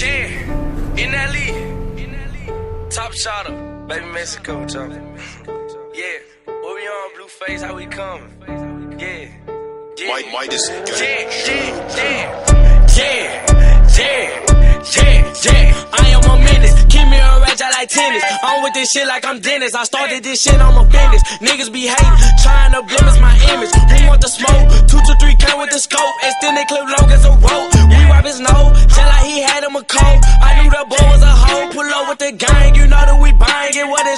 Yeah, in that league. Top shotter, baby Mexico, chop. Yeah, what we on, Blueface, how we coming? Yeah. Yeah. White, white is Yeah, yeah, yeah. Yeah, yeah, yeah, yeah. I am a menace. Keep me a rage, I like tennis. I'm with this shit like I'm Dennis. I started this shit, I'm a business. Niggas be hating, trying to blemish my image. Who want the smoke? Two to three count with the scope. Extended clip long as a rope. We wipe his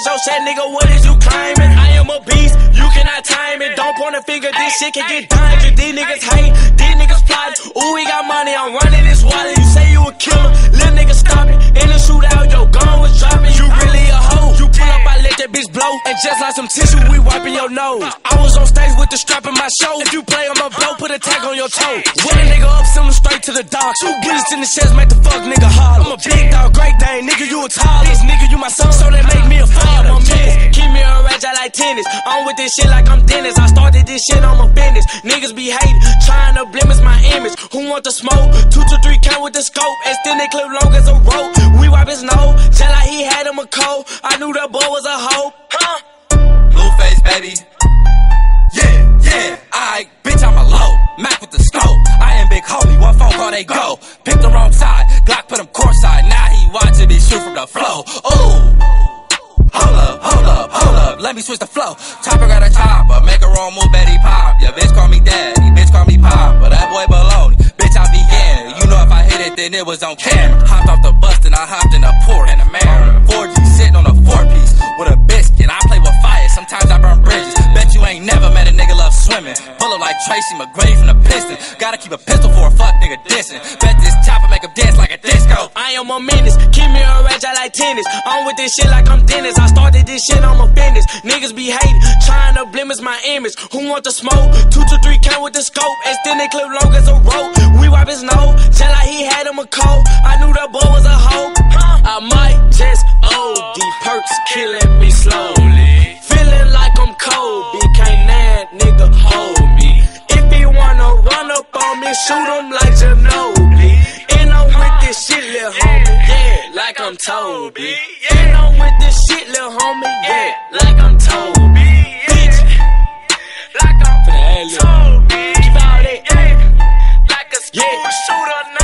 is your shit, nigga? What is you claiming? I am a beast, you cannot time it. Don't point a finger, this shit can get dangerous. These niggas hate, these niggas plotting. Ooh, we got money, I'm running this wallet. You say you a killer, little nigga stop it. In the shootout, your gun was dropping. You really a hoe. You pull up, I let that bitch blow. And just like some tissue, we wiping your nose. I was on stage with the strap in my show. If you play, put a tag on your toe. When a nigga up, send him straight to the dock. Two bullets in the chest, make the fuck nigga holler. I'm a big dog, great dane, nigga, you a tall. This nigga, you my son, so they make me a father. I'm a menace. Keep me a rage, I like tennis. I'm with this shit like I'm Dennis. I started this shit on my business. Niggas be hating, trying to blemish my image. Who want the smoke? Two to three count with the scope. Extended clip long as a rope. We wipe his nose, tell like he had him a cold. I knew that boy was a hoe. Huh? Blueface, baby. Yeah, yeah, I, Mac with the scope. I am big homie, one phone call, they go. Pick the wrong side, Glock put him courtside. Now he watching me shoot from the flow. Ooh. Hold up, hold up, hold up, let me switch the flow. Chopper got a chopper, make a wrong move, Betty pop. Yeah, bitch call me daddy, bitch call me pop, but that boy baloney. Bitch, I be in. You know if I hit it, then it was on camera. Hopped off the bus, then I hopped in a port. And a man, Tracy McGrady from the piston. Gotta keep a pistol for a fuck nigga dissing. Bet this chopper make him dance like a disco. I am a menace. Keep me a rage, I like tennis. I'm with this shit like I'm Dennis. I started this shit on my business. Niggas be hating, trying to blemish my image. Who want the smoke? Two to three count with the scope. Extended clip long as a rope. We wipe his nose, I'm Toby. And I'm with this shit, lil' homie, yeah, like I'm Toby. Bitch, like I'm Toby. Keep all that, yeah, like a school shooter.